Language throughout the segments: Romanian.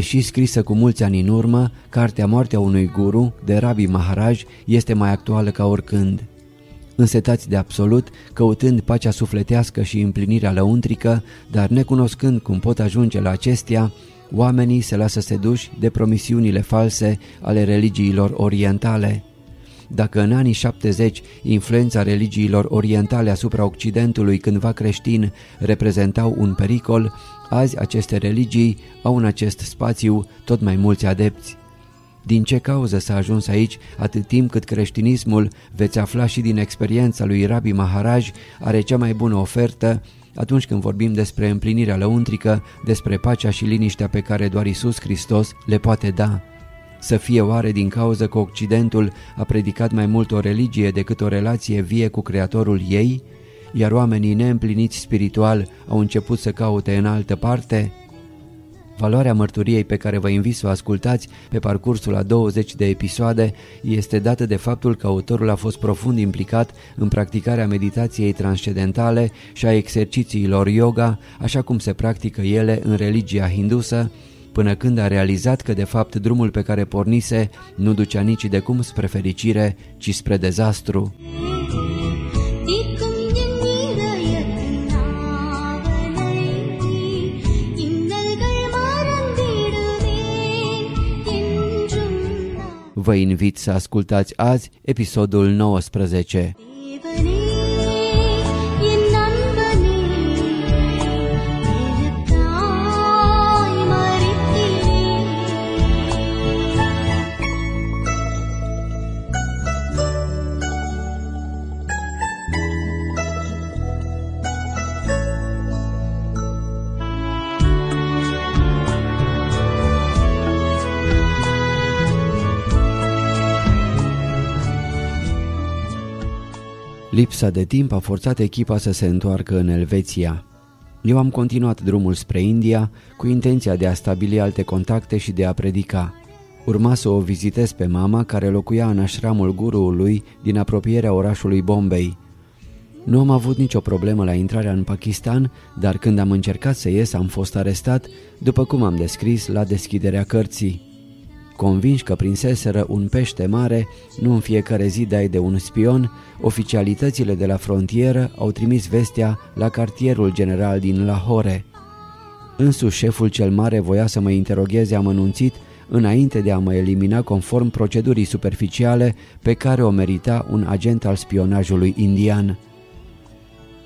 Deși scrisă cu mulți ani în urmă, cartea Moartea unui guru de Rabi Maharaj este mai actuală ca oricând. Însetați de absolut, căutând pacea sufletească și împlinirea lăuntrică, dar necunoscând cum pot ajunge la acestea, oamenii se lasă seduși de promisiunile false ale religiilor orientale. Dacă în anii 70 influența religiilor orientale asupra Occidentului cândva creștin reprezentau un pericol, azi aceste religii au în acest spațiu tot mai mulți adepți. Din ce cauză s-a ajuns aici atât timp cât creștinismul, veți afla și din experiența lui Rabbi Maharaj, are cea mai bună ofertă atunci când vorbim despre împlinirea lăuntrică, despre pacea și liniștea pe care doar Isus Hristos le poate da. Să fie oare din cauză că Occidentul a predicat mai mult o religie decât o relație vie cu Creatorul ei, iar oamenii neîmpliniți spiritual au început să caute în altă parte? Valoarea mărturiei pe care vă invit să o ascultați pe parcursul a 20 de episoade este dată de faptul că autorul a fost profund implicat în practicarea meditației transcendentale și a exercițiilor yoga, așa cum se practică ele în religia hindusă, până când a realizat că de fapt drumul pe care pornise nu ducea nici de cum spre fericire, ci spre dezastru. Vă invit să ascultați azi episodul 19. Lipsa de timp a forțat echipa să se întoarcă în Elveția. Eu am continuat drumul spre India cu intenția de a stabili alte contacte și de a predica. Urma să o vizitez pe mama care locuia în așramul guruului din apropierea orașului Bombay. Nu am avut nicio problemă la intrarea în Pakistan, dar când am încercat să ies am fost arestat, după cum am descris la deschiderea cărții. Convinși că prinseseră un pește mare, nu în fiecare zi dai de un spion, oficialitățile de la frontieră au trimis vestea la cartierul general din Lahore. Însuși șeful cel mare voia să mă interogheze amănunțit înainte de a mă elimina conform procedurii superficiale pe care o merita un agent al spionajului indian.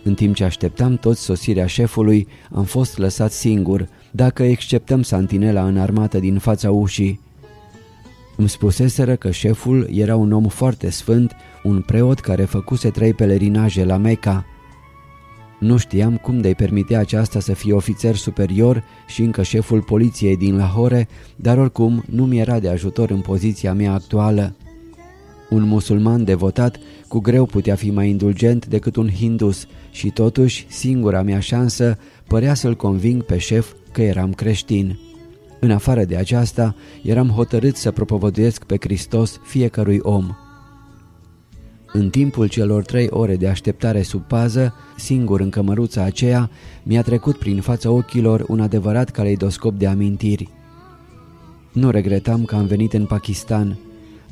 În timp ce așteptam toți sosirea șefului, am fost lăsat singur, dacă exceptăm santinela înarmată din fața ușii. Îmi spuseseră că șeful era un om foarte sfânt, un preot care făcuse trei pelerinaje la Meca. Nu știam cum de-i permitea aceasta să fie ofițer superior și încă șeful poliției din Lahore, dar oricum nu mi era de ajutor în poziția mea actuală. Un musulman devotat cu greu putea fi mai indulgent decât un hindus și totuși singura mea șansă părea să-l conving pe șef că eram creștin. În afară de aceasta, eram hotărât să propovăduiesc pe Hristos fiecărui om. În timpul celor trei ore de așteptare sub pază, singur în cămăruța aceea, mi-a trecut prin fața ochilor un adevărat caleidoscop de amintiri. Nu regretam că am venit în Pakistan.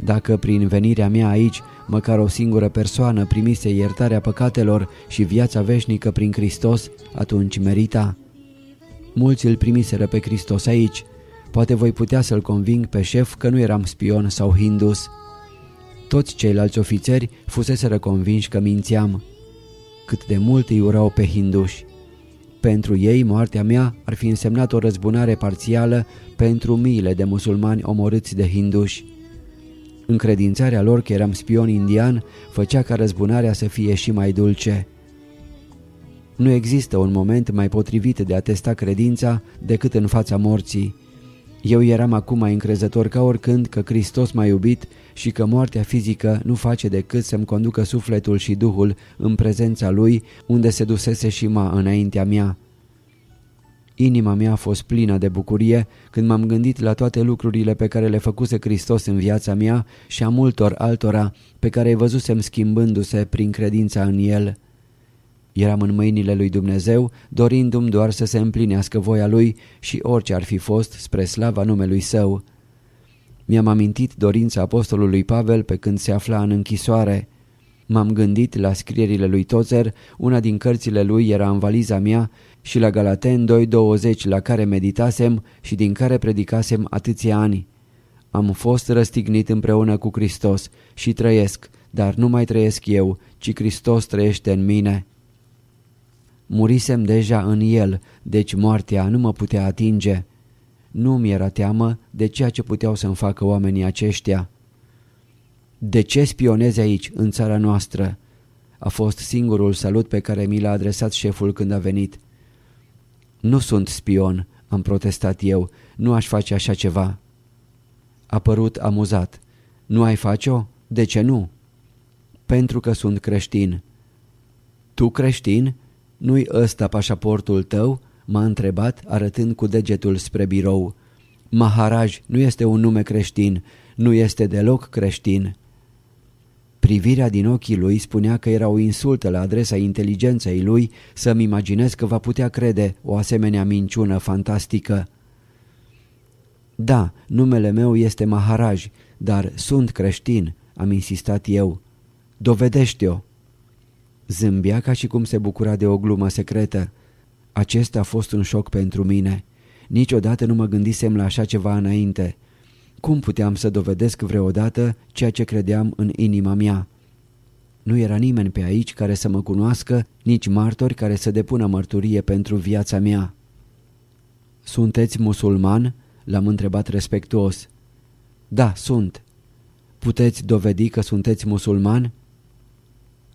Dacă prin venirea mea aici, măcar o singură persoană primise iertarea păcatelor și viața veșnică prin Hristos, atunci merita. Mulți îl primiseră pe Hristos aici, Poate voi putea să-l conving pe șef că nu eram spion sau hindus. Toți ceilalți ofițeri fuseseră convinși că mințeam. Cât de mult îi urau pe hinduși. Pentru ei, moartea mea ar fi însemnat o răzbunare parțială pentru miile de musulmani omorâți de hinduși. Încredințarea lor că eram spion indian făcea ca răzbunarea să fie și mai dulce. Nu există un moment mai potrivit de a testa credința decât în fața morții. Eu eram acum mai încrezător ca oricând că Hristos m-a iubit și că moartea fizică nu face decât să-mi conducă sufletul și duhul în prezența Lui, unde se dusese și ma înaintea mea. Inima mea a fost plină de bucurie când m-am gândit la toate lucrurile pe care le făcuse Hristos în viața mea și a multor altora pe care îi văzusem schimbându-se prin credința în El. Eram în mâinile lui Dumnezeu, dorindu-mi doar să se împlinească voia lui și orice ar fi fost spre slava numelui său. Mi-am amintit dorința apostolului Pavel pe când se afla în închisoare. M-am gândit la scrierile lui Tozer, una din cărțile lui era în valiza mea și la Galaten 2.20 la care meditasem și din care predicasem atâția ani. Am fost răstignit împreună cu Hristos și trăiesc, dar nu mai trăiesc eu, ci Hristos trăiește în mine. Murisem deja în el, deci moartea nu mă putea atinge. Nu mi era teamă de ceea ce puteau să-mi facă oamenii aceștia. De ce spionezi aici, în țara noastră?" A fost singurul salut pe care mi l-a adresat șeful când a venit. Nu sunt spion," am protestat eu, nu aș face așa ceva." A părut amuzat. Nu ai face-o? De ce nu?" Pentru că sunt creștin." Tu creștin? Nu-i ăsta pașaportul tău?" m-a întrebat arătând cu degetul spre birou. Maharaj nu este un nume creștin, nu este deloc creștin. Privirea din ochii lui spunea că era o insultă la adresa inteligenței lui să-mi imaginez că va putea crede o asemenea minciună fantastică. Da, numele meu este Maharaj, dar sunt creștin, am insistat eu. Dovedește-o. Zâmbea ca și cum se bucura de o glumă secretă. Acesta a fost un șoc pentru mine. Niciodată nu mă gândisem la așa ceva înainte. Cum puteam să dovedesc vreodată ceea ce credeam în inima mea? Nu era nimeni pe aici care să mă cunoască, nici martori care să depună mărturie pentru viața mea. Sunteți musulman?" l-am întrebat respectuos. Da, sunt." Puteți dovedi că sunteți musulman?"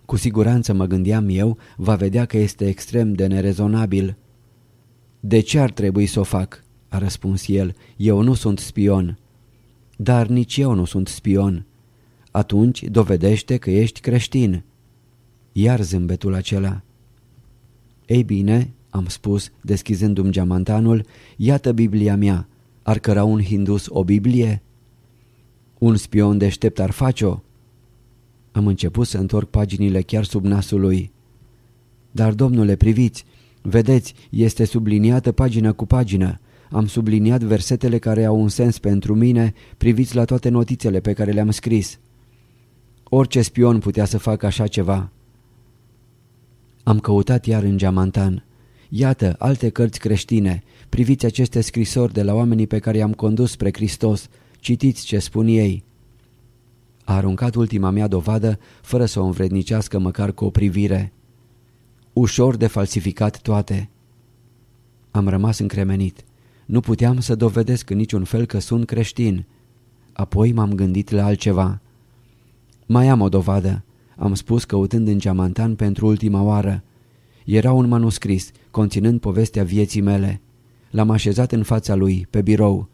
Cu siguranță mă gândeam eu, va vedea că este extrem de nerezonabil. De ce ar trebui să o fac?" a răspuns el. Eu nu sunt spion." Dar nici eu nu sunt spion." Atunci dovedește că ești creștin." Iar zâmbetul acela. Ei bine," am spus, deschizându-mi geamantanul, iată Biblia mea. Ar căra un hindus o Biblie?" Un spion deștept ar face-o?" Am început să întorc paginile chiar sub nasul lui. Dar, domnule, priviți, vedeți, este subliniată pagină cu pagină. Am subliniat versetele care au un sens pentru mine, priviți la toate notițele pe care le-am scris. Orice spion putea să facă așa ceva. Am căutat iar în geamantan. Iată, alte cărți creștine. Priviți aceste scrisori de la oamenii pe care i-am condus spre Hristos. Citiți ce spun ei. A aruncat ultima mea dovadă fără să o învrednicească măcar cu o privire. Ușor de falsificat toate. Am rămas încremenit. Nu puteam să dovedesc în niciun fel că sunt creștin. Apoi m-am gândit la altceva. Mai am o dovadă. Am spus căutând în geamantan pentru ultima oară. Era un manuscris conținând povestea vieții mele. L-am așezat în fața lui, pe birou.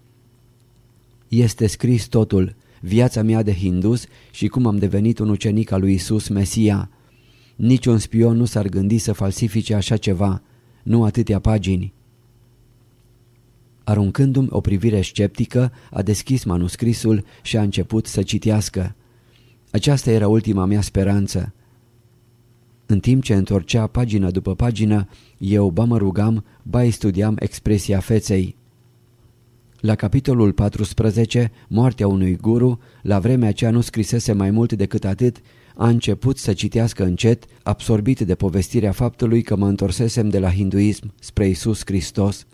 Este scris totul, viața mea de hindus și cum am devenit un ucenic al lui Isus Mesia. Niciun spion nu s-ar gândi să falsifice așa ceva, nu atâtea pagini. Aruncându-mi o privire sceptică, a deschis manuscrisul și a început să citească. Aceasta era ultima mea speranță. În timp ce întorcea pagină după pagină, eu ba mă rugam, ba studiam expresia feței. La capitolul 14, moartea unui guru, la vremea aceea nu scrisese mai mult decât atât, a început să citească încet, absorbit de povestirea faptului că mă întorsesem de la hinduism spre Isus Hristos.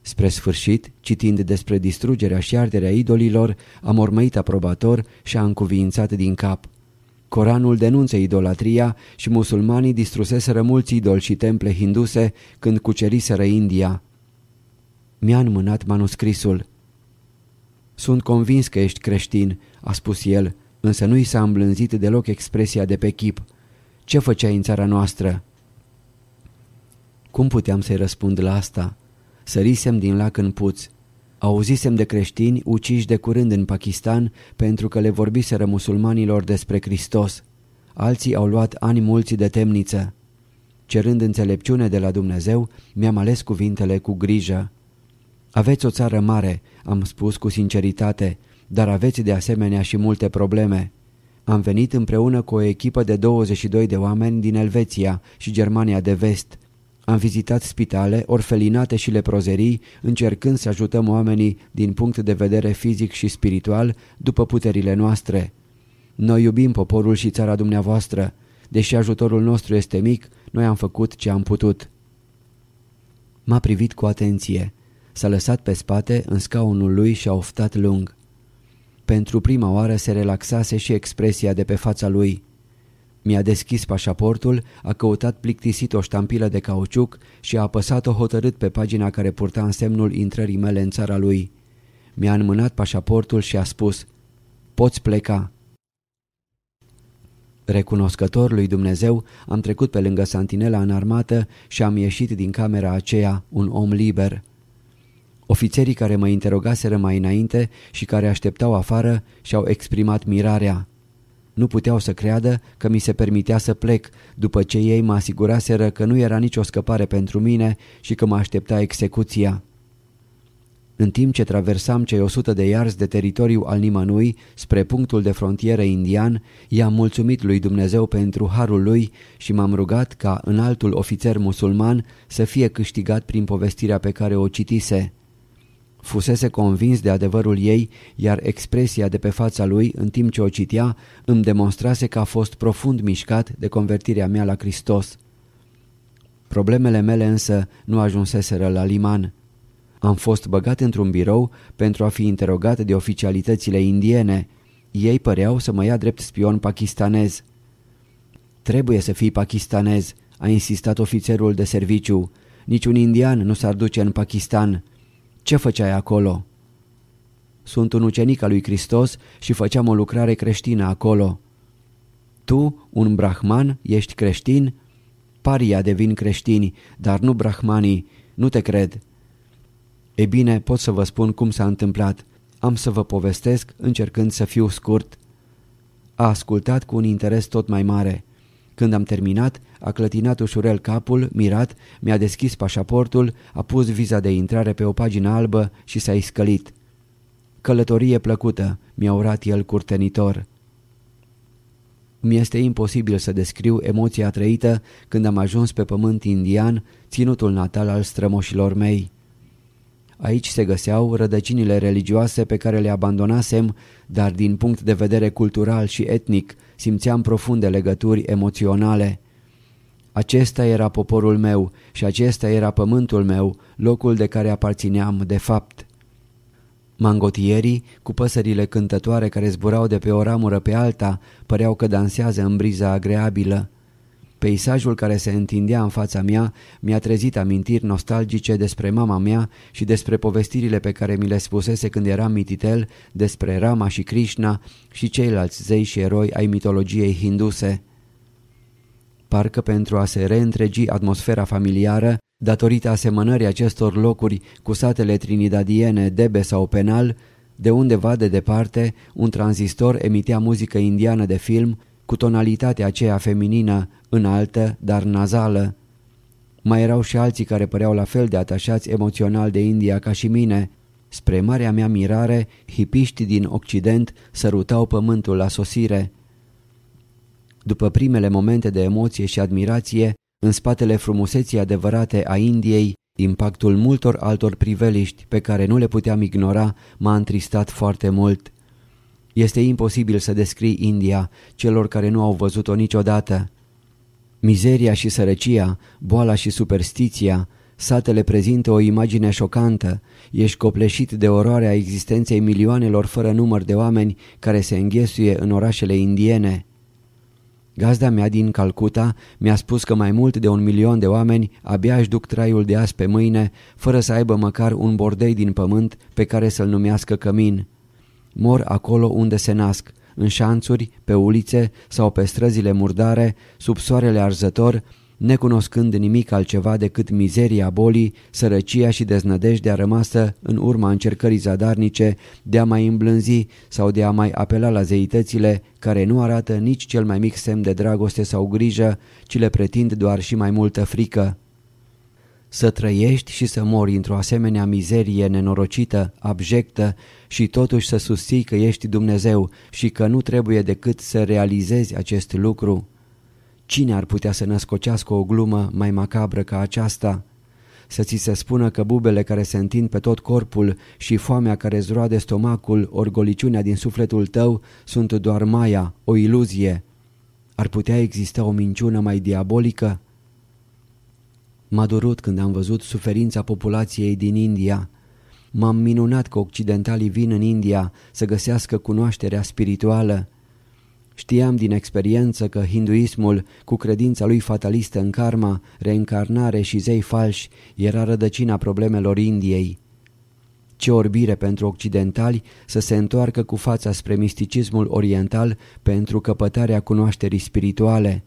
Spre sfârșit, citind despre distrugerea și arderea idolilor, a mormăit aprobator și a încuviințat din cap. Coranul denunță idolatria și musulmanii distruseseră mulți idoli și temple hinduse când cuceriseră India. Mi-a înmânat manuscrisul. Sunt convins că ești creștin," a spus el, însă nu i s-a îmblânzit deloc expresia de pe chip. Ce făceai în țara noastră?" Cum puteam să-i răspund la asta?" Sărisem din lac în puț. Auzisem de creștini uciși de curând în Pakistan pentru că le vorbiseră musulmanilor despre Hristos. Alții au luat ani mulți de temniță. Cerând înțelepciune de la Dumnezeu, mi-am ales cuvintele cu grijă. Aveți o țară mare, am spus cu sinceritate, dar aveți de asemenea și multe probleme. Am venit împreună cu o echipă de 22 de oameni din Elveția și Germania de vest. Am vizitat spitale, orfelinate și leprozerii, încercând să ajutăm oamenii din punct de vedere fizic și spiritual după puterile noastre. Noi iubim poporul și țara dumneavoastră. Deși ajutorul nostru este mic, noi am făcut ce am putut. M-a privit cu atenție. S-a lăsat pe spate în scaunul lui și a oftat lung. Pentru prima oară se relaxase și expresia de pe fața lui. Mi-a deschis pașaportul, a căutat plictisit o ștampilă de cauciuc și a apăsat-o hotărât pe pagina care purta însemnul intrării mele în țara lui. Mi-a înmânat pașaportul și a spus, Poți pleca. Recunoscător lui Dumnezeu, am trecut pe lângă santinela în armată și am ieșit din camera aceea un om liber. Ofițerii care mă interogaseră mai înainte și care așteptau afară și-au exprimat mirarea. Nu puteau să creadă că mi se permitea să plec, după ce ei mă asiguraseră că nu era nicio scăpare pentru mine și că mă aștepta execuția. În timp ce traversam cei 100 de iarzi de teritoriu al nimănui spre punctul de frontieră indian, i-am mulțumit lui Dumnezeu pentru harul lui și m-am rugat ca în altul ofițer musulman să fie câștigat prin povestirea pe care o citise. Fusese convins de adevărul ei, iar expresia de pe fața lui, în timp ce o citea, îmi demonstrase că a fost profund mișcat de convertirea mea la Hristos. Problemele mele însă nu ajunseseră la liman. Am fost băgat într-un birou pentru a fi interogat de oficialitățile indiene. Ei păreau să mă ia drept spion pakistanez. Trebuie să fii pakistanez, a insistat ofițerul de serviciu. Niciun indian nu s-ar duce în Pakistan. Ce făceai acolo?" Sunt un ucenic al lui Hristos și făceam o lucrare creștină acolo." Tu, un brahman, ești creștin?" Paria devin creștini, dar nu brahmanii, nu te cred." E bine, pot să vă spun cum s-a întâmplat. Am să vă povestesc încercând să fiu scurt." A ascultat cu un interes tot mai mare. Când am terminat, a clătinat ușurel capul, mirat, mi-a deschis pașaportul, a pus viza de intrare pe o pagină albă și s-a iscălit. Călătorie plăcută, mi-a urat el curtenitor. Mi-este imposibil să descriu emoția trăită când am ajuns pe pământ indian, ținutul natal al strămoșilor mei. Aici se găseau rădăcinile religioase pe care le abandonasem, dar din punct de vedere cultural și etnic simțeam profunde legături emoționale. Acesta era poporul meu și acesta era pământul meu, locul de care aparțineam de fapt. Mangotierii, cu păsările cântătoare care zburau de pe o ramură pe alta, păreau că dansează în briza agreabilă. Peisajul care se întindea în fața mea mi-a trezit amintiri nostalgice despre mama mea și despre povestirile pe care mi le spusese când eram mititel despre Rama și Krishna și ceilalți zei și eroi ai mitologiei hinduse. Parcă pentru a se reîntregi atmosfera familiară, datorită asemănării acestor locuri cu satele trinidadiene Debe sau Penal, de undeva de departe, un tranzistor emitea muzică indiană de film cu tonalitatea aceea feminină, înaltă, dar nazală. Mai erau și alții care păreau la fel de atașați emoțional de India ca și mine. Spre marea mea mirare, hipiști din Occident sărutau pământul la sosire. După primele momente de emoție și admirație, în spatele frumuseții adevărate a Indiei, impactul multor altor priveliști pe care nu le puteam ignora m-a întristat foarte mult. Este imposibil să descrii India celor care nu au văzut-o niciodată. Mizeria și sărăcia, boala și superstiția, satele prezintă o imagine șocantă, ești copleșit de oroarea existenței milioanelor fără număr de oameni care se înghesuie în orașele indiene. Gazda mea din Calcuta mi-a spus că mai mult de un milion de oameni abia își duc traiul de azi pe mâine, fără să aibă măcar un bordei din pământ pe care să-l numească cămin. Mor acolo unde se nasc, în șanțuri, pe ulițe sau pe străzile murdare, sub soarele arzător, necunoscând nimic altceva decât mizeria bolii, sărăcia și deznădejdea rămasă în urma încercării zadarnice de a mai îmblânzi sau de a mai apela la zeitățile care nu arată nici cel mai mic semn de dragoste sau grijă, ci le pretind doar și mai multă frică. Să trăiești și să mori într-o asemenea mizerie nenorocită, abjectă și totuși să susții că ești Dumnezeu și că nu trebuie decât să realizezi acest lucru. Cine ar putea să născocească o glumă mai macabră ca aceasta? Să ți se spună că bubele care se întind pe tot corpul și foamea care zroade stomacul, orgoliciunea din sufletul tău sunt doar maia, o iluzie. Ar putea exista o minciună mai diabolică? M-a durut când am văzut suferința populației din India. M-am minunat că occidentalii vin în India să găsească cunoașterea spirituală. Știam din experiență că hinduismul, cu credința lui fatalistă în karma, reîncarnare și zei falși, era rădăcina problemelor Indiei. Ce orbire pentru occidentali să se întoarcă cu fața spre misticismul oriental pentru căpătarea cunoașterii spirituale.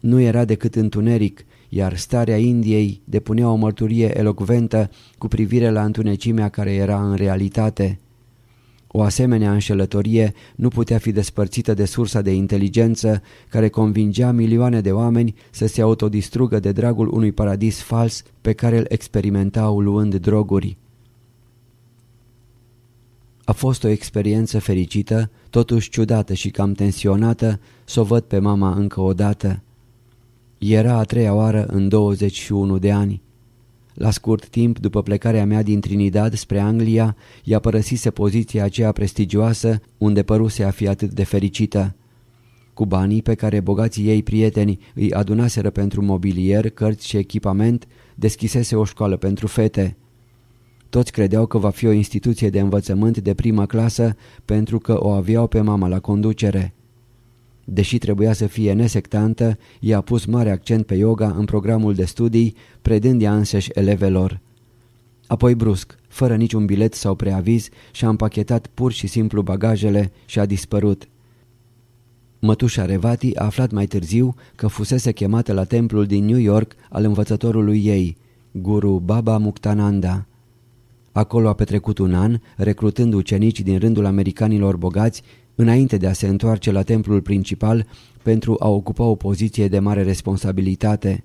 Nu era decât întuneric, iar starea Indiei depunea o mărturie elocventă cu privire la întunecimea care era în realitate. O asemenea înșelătorie nu putea fi despărțită de sursa de inteligență care convingea milioane de oameni să se autodistrugă de dragul unui paradis fals pe care îl experimentau luând droguri. A fost o experiență fericită, totuși ciudată și cam tensionată, să o văd pe mama încă o dată. Era a treia oară în 21 de ani. La scurt timp după plecarea mea din Trinidad spre Anglia, ea părăsise poziția aceea prestigioasă unde păruse a fi atât de fericită. Cu banii pe care bogații ei prieteni îi adunaseră pentru mobilier, cărți și echipament, deschisese o școală pentru fete. Toți credeau că va fi o instituție de învățământ de primă clasă pentru că o aveau pe mama la conducere. Deși trebuia să fie nesectantă, i-a pus mare accent pe yoga în programul de studii, predând ea însăși elevelor. Apoi brusc, fără niciun bilet sau preaviz, și-a împachetat pur și simplu bagajele și a dispărut. Mătușa Revati a aflat mai târziu că fusese chemată la templul din New York al învățătorului ei, guru Baba Muktananda. Acolo a petrecut un an, recrutând ucenici din rândul americanilor bogați înainte de a se întoarce la templul principal pentru a ocupa o poziție de mare responsabilitate.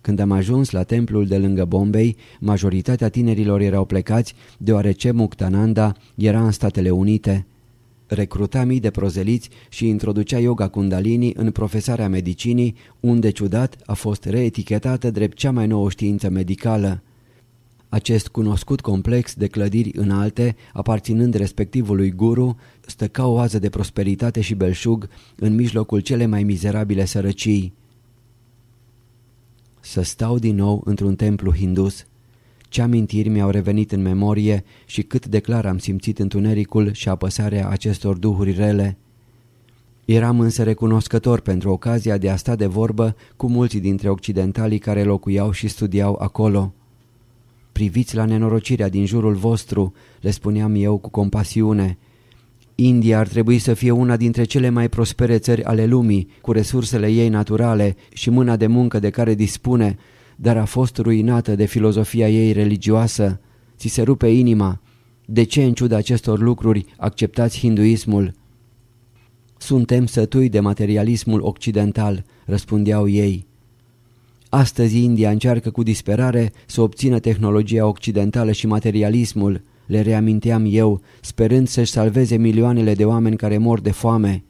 Când am ajuns la templul de lângă Bombay, majoritatea tinerilor erau plecați deoarece Muktananda era în Statele Unite. Recruta mii de prozeliți și introducea yoga kundalini în profesarea medicinii, unde ciudat a fost reetichetată drept cea mai nouă știință medicală. Acest cunoscut complex de clădiri înalte, aparținând respectivului guru, stă ca o oază de prosperitate și belșug în mijlocul cele mai mizerabile sărăcii. Să stau din nou într-un templu hindus, ce amintiri mi-au revenit în memorie și cât de clar am simțit întunericul și apăsarea acestor duhuri rele. Eram însă recunoscător pentru ocazia de a sta de vorbă cu mulți dintre occidentalii care locuiau și studiau acolo. Priviți la nenorocirea din jurul vostru, le spuneam eu cu compasiune. India ar trebui să fie una dintre cele mai prospere țări ale lumii, cu resursele ei naturale și mâna de muncă de care dispune, dar a fost ruinată de filozofia ei religioasă. Ți se rupe inima. De ce, în ciuda acestor lucruri, acceptați hinduismul? Suntem sătui de materialismul occidental, răspundeau ei. Astăzi India încearcă cu disperare să obțină tehnologia occidentală și materialismul, le reaminteam eu, sperând să-și salveze milioanele de oameni care mor de foame.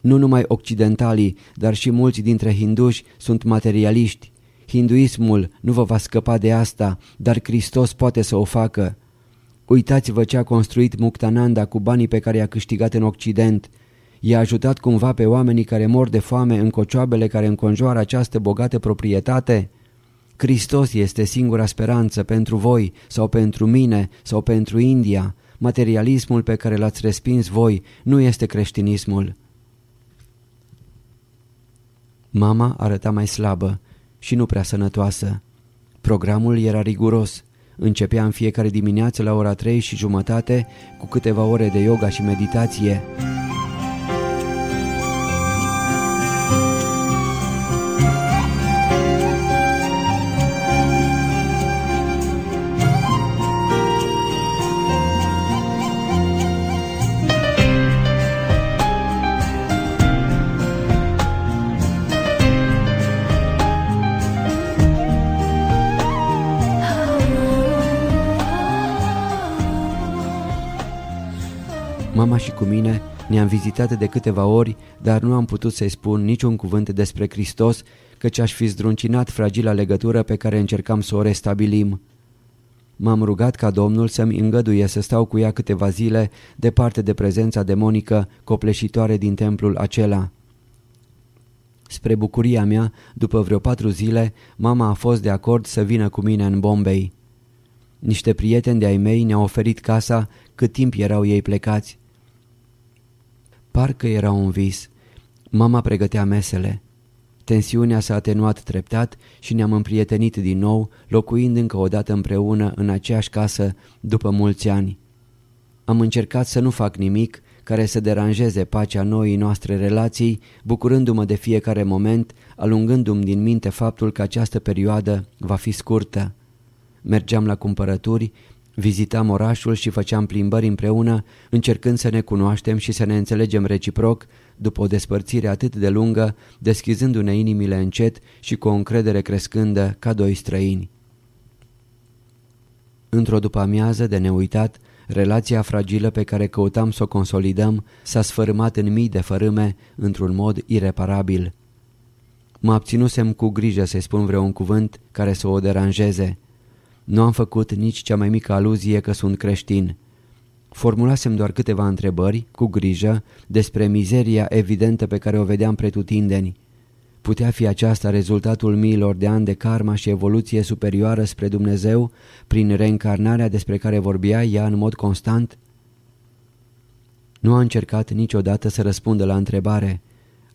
Nu numai occidentalii, dar și mulți dintre hinduși sunt materialiști. Hinduismul nu vă va scăpa de asta, dar Hristos poate să o facă. Uitați-vă ce a construit Muktananda cu banii pe care i-a câștigat în Occident – I-a ajutat cumva pe oamenii care mor de foame în cocioabele care înconjoară această bogată proprietate? Hristos este singura speranță pentru voi sau pentru mine sau pentru India. Materialismul pe care l-ați respins voi nu este creștinismul. Mama arăta mai slabă și nu prea sănătoasă. Programul era riguros. Începea în fiecare dimineață la ora 3 și jumătate cu câteva ore de yoga și meditație. Mama și cu mine ne-am vizitat de câteva ori, dar nu am putut să-i spun niciun cuvânt despre Hristos, căci aș fi zdruncinat fragila legătură pe care încercam să o restabilim. M-am rugat ca Domnul să-mi îngăduie să stau cu ea câteva zile departe de prezența demonică copleșitoare din templul acela. Spre bucuria mea, după vreo patru zile, mama a fost de acord să vină cu mine în Bombay. Niște prieteni de-ai mei ne-au oferit casa cât timp erau ei plecați. Parcă era un vis. Mama pregătea mesele. Tensiunea s-a atenuat treptat și ne-am împrietenit din nou, locuind încă o dată împreună în aceeași casă după mulți ani. Am încercat să nu fac nimic care să deranjeze pacea noii noastre relații, bucurându-mă de fiecare moment, alungându-mi din minte faptul că această perioadă va fi scurtă. Mergeam la cumpărături, vizitam orașul și făceam plimbări împreună, încercând să ne cunoaștem și să ne înțelegem reciproc, după o despărțire atât de lungă, deschizându-ne inimile încet și cu o încredere crescândă ca doi străini. Într-o după-amiază de neuitat, relația fragilă pe care căutam să o consolidăm s-a sfărâmat în mii de fărâme într-un mod ireparabil. Mă abținusem cu grijă să-i spun vreun cuvânt care să o deranjeze. Nu am făcut nici cea mai mică aluzie că sunt creștin. Formulasem doar câteva întrebări, cu grijă, despre mizeria evidentă pe care o vedeam pretutindeni. Putea fi aceasta rezultatul miilor de ani de karma și evoluție superioară spre Dumnezeu prin reîncarnarea despre care vorbea ea în mod constant? Nu a încercat niciodată să răspundă la întrebare.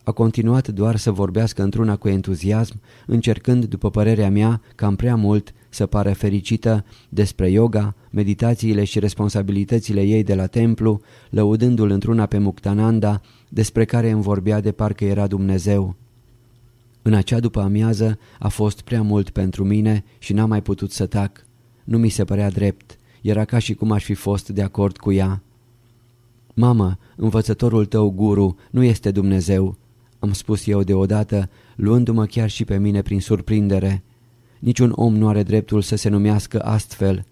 A continuat doar să vorbească într-una cu entuziasm, încercând, după părerea mea, cam prea mult să pară fericită despre yoga, meditațiile și responsabilitățile ei de la templu, lăudându-l într-una pe Muktananda, despre care îmi vorbea de parcă era Dumnezeu. În acea după amiază a fost prea mult pentru mine și n-am mai putut să tac. Nu mi se părea drept, era ca și cum aș fi fost de acord cu ea. Mamă, învățătorul tău guru nu este Dumnezeu, am spus eu deodată, luându-mă chiar și pe mine prin surprindere. Niciun om nu are dreptul să se numească astfel.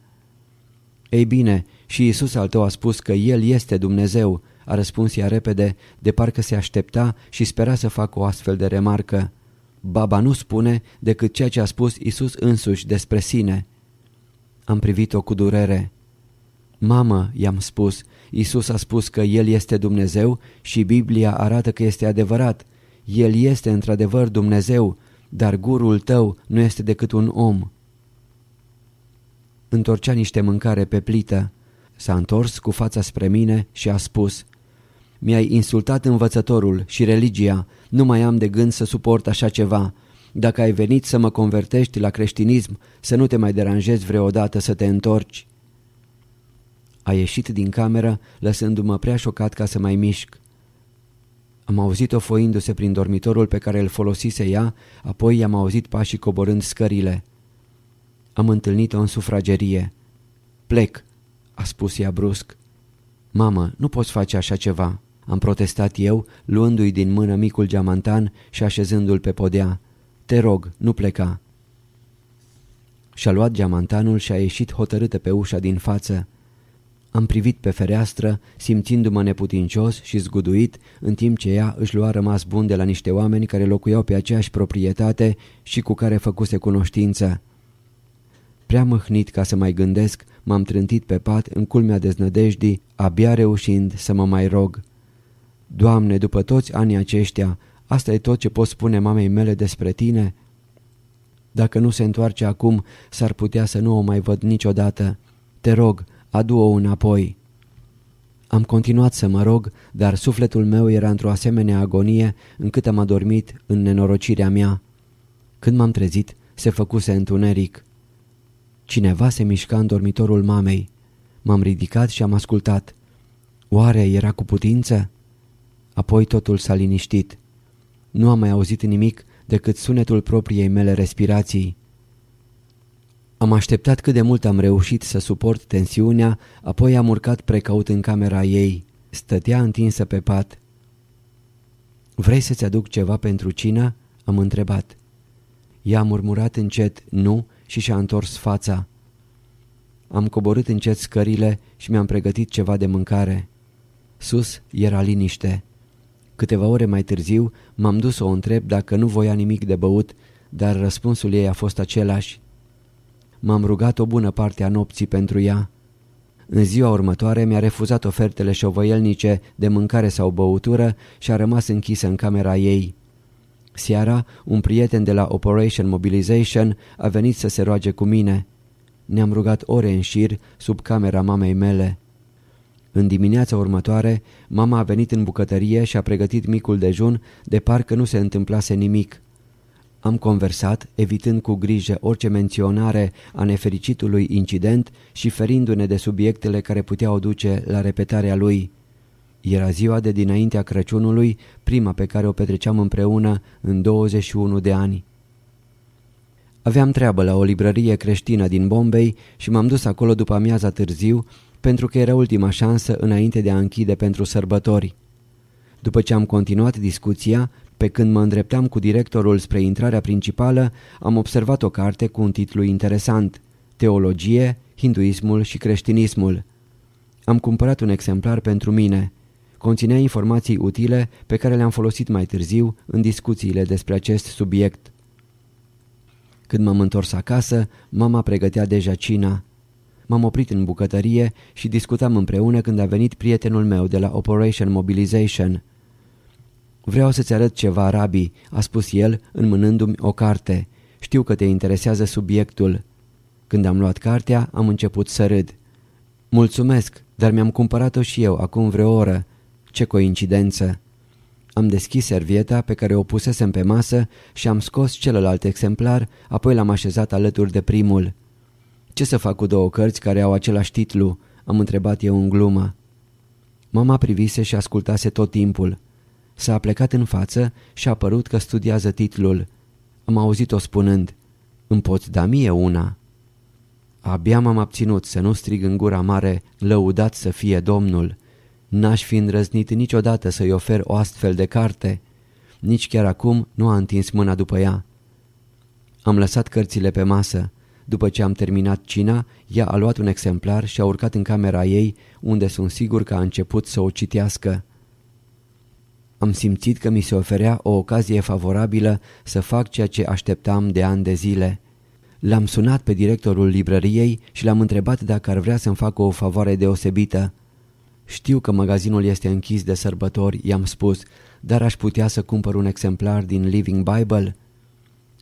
Ei bine, și Isus al tău a spus că El este Dumnezeu, a răspuns ea repede, de parcă se aștepta și spera să facă o astfel de remarcă. Baba nu spune decât ceea ce a spus Isus însuși despre sine. Am privit-o cu durere. Mamă, i-am spus, Isus a spus că El este Dumnezeu și Biblia arată că este adevărat. El este într-adevăr Dumnezeu, dar gurul tău nu este decât un om. Întorcea niște mâncare pe plită. S-a întors cu fața spre mine și a spus Mi-ai insultat învățătorul și religia, nu mai am de gând să suport așa ceva. Dacă ai venit să mă convertești la creștinism, să nu te mai deranjezi vreodată să te întorci. A ieșit din cameră, lăsându-mă prea șocat ca să mai mișc. Am auzit-o foindu-se prin dormitorul pe care îl folosise ea, apoi i-am auzit pașii coborând scările. Am întâlnit-o în sufragerie. Plec, a spus ea brusc. Mamă, nu poți face așa ceva, am protestat eu, luându-i din mână micul geamantan și așezându-l pe podea. Te rog, nu pleca. Și-a luat geamantanul și a ieșit hotărâtă pe ușa din față. Am privit pe fereastră, simțindu-mă neputincios și zguduit, în timp ce ea își lua rămas bun de la niște oameni care locuiau pe aceeași proprietate și cu care făcuse cunoștință. Prea mâhnit ca să mai gândesc, m-am trântit pe pat în culmea deznădejdii, abia reușind să mă mai rog. Doamne, după toți anii aceștia, asta e tot ce pot spune mamei mele despre tine? Dacă nu se întoarce acum, s-ar putea să nu o mai văd niciodată. Te rog, adu-o înapoi. Am continuat să mă rog, dar sufletul meu era într-o asemenea agonie încât am adormit în nenorocirea mea. Când m-am trezit, se făcuse întuneric. Cineva se mișca în dormitorul mamei. M-am ridicat și am ascultat. Oare era cu putință? Apoi totul s-a liniștit. Nu am mai auzit nimic decât sunetul propriei mele respirații. Am așteptat cât de mult am reușit să suport tensiunea, apoi am urcat precaut în camera ei. Stătea întinsă pe pat. Vrei să-ți aduc ceva pentru cină?" am întrebat. Ea a murmurat încet nu și și-a întors fața. Am coborât încet scările și mi-am pregătit ceva de mâncare. Sus era liniște. Câteva ore mai târziu m-am dus să o întreb dacă nu voia nimic de băut, dar răspunsul ei a fost același. M-am rugat o bună parte a nopții pentru ea. În ziua următoare mi-a refuzat ofertele șovăielnice de mâncare sau băutură și a rămas închisă în camera ei. Seara, un prieten de la Operation Mobilization a venit să se roage cu mine. Ne-am rugat ore în șir sub camera mamei mele. În dimineața următoare, mama a venit în bucătărie și a pregătit micul dejun de parcă nu se întâmplase nimic. Am conversat, evitând cu grijă orice menționare a nefericitului incident și ferindu-ne de subiectele care puteau duce la repetarea lui. Era ziua de dinaintea Crăciunului, prima pe care o petreceam împreună în 21 de ani. Aveam treabă la o librărie creștină din Bombay și m-am dus acolo după amiaza târziu pentru că era ultima șansă înainte de a închide pentru sărbători. După ce am continuat discuția, pe când mă îndreptam cu directorul spre intrarea principală, am observat o carte cu un titlu interesant, Teologie, Hinduismul și Creștinismul. Am cumpărat un exemplar pentru mine. Conținea informații utile pe care le-am folosit mai târziu în discuțiile despre acest subiect. Când m-am întors acasă, mama pregătea deja cina. M-am oprit în bucătărie și discutam împreună când a venit prietenul meu de la Operation Mobilization. Vreau să-ți arăt ceva, Rabi," a spus el, înmânându-mi o carte. Știu că te interesează subiectul." Când am luat cartea, am început să râd. Mulțumesc, dar mi-am cumpărat-o și eu acum vreo oră. Ce coincidență!" Am deschis servieta pe care o pusesem pe masă și am scos celălalt exemplar, apoi l-am așezat alături de primul. Ce să fac cu două cărți care au același titlu?" am întrebat eu în glumă. Mama privise și ascultase tot timpul. S-a plecat în față și a părut că studiază titlul. Am auzit-o spunând, îmi poți da mie una? Abia m-am abținut să nu strig în gura mare, lăudat să fie Domnul. N-aș fi îndrăznit niciodată să-i ofer o astfel de carte. Nici chiar acum nu a întins mâna după ea. Am lăsat cărțile pe masă. După ce am terminat cina, ea a luat un exemplar și a urcat în camera ei, unde sunt sigur că a început să o citească. Am simțit că mi se oferea o ocazie favorabilă să fac ceea ce așteptam de ani de zile. L-am sunat pe directorul librăriei și l-am întrebat dacă ar vrea să-mi facă o favoare deosebită. Știu că magazinul este închis de sărbători, i-am spus, dar aș putea să cumpăr un exemplar din Living Bible?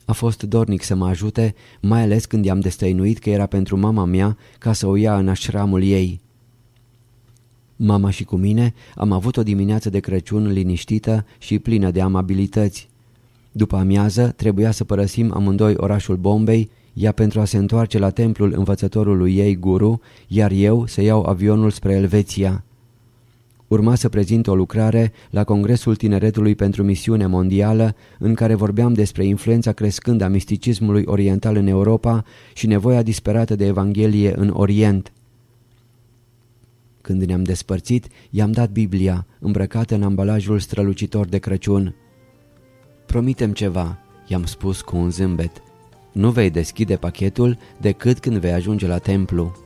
A fost dornic să mă ajute, mai ales când i-am destăinuit că era pentru mama mea ca să o ia în așramul ei. Mama și cu mine am avut o dimineață de Crăciun liniștită și plină de amabilități. După amiază trebuia să părăsim amândoi orașul Bombay, ea pentru a se întoarce la templul învățătorului ei guru, iar eu să iau avionul spre Elveția. Urma să prezint o lucrare la Congresul Tineretului pentru Misiune Mondială în care vorbeam despre influența crescândă a misticismului oriental în Europa și nevoia disperată de Evanghelie în Orient. Când ne-am despărțit, i-am dat Biblia, îmbrăcată în ambalajul strălucitor de Crăciun. Promitem ceva, i-am spus cu un zâmbet. Nu vei deschide pachetul decât când vei ajunge la templu.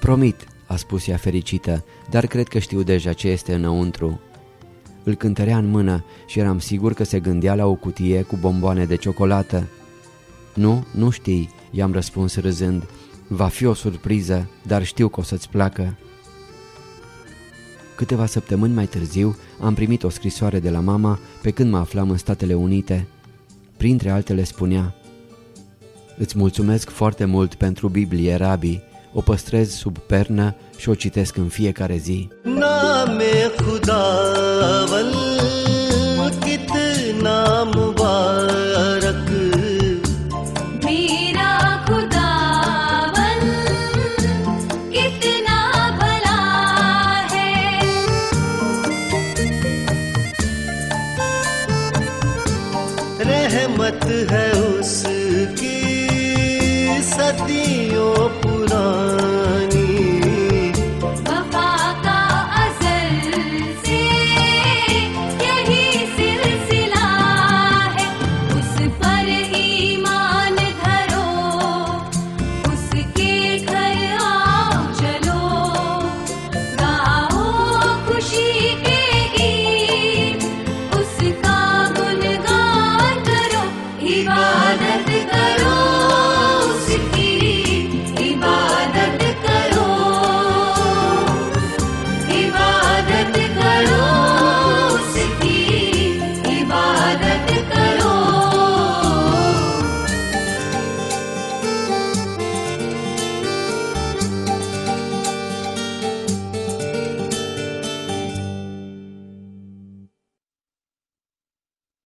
Promit, a spus ea fericită, dar cred că știu deja ce este înăuntru. Îl cântărea în mână și eram sigur că se gândea la o cutie cu bomboane de ciocolată. Nu, nu știi, i-am răspuns râzând. Va fi o surpriză, dar știu că o să-ți placă. Câteva săptămâni mai târziu am primit o scrisoare de la mama pe când mă aflam în Statele Unite. Printre altele spunea Îți mulțumesc foarte mult pentru Biblie, Rabi. O păstrez sub pernă și o citesc în fiecare zi. Name দিও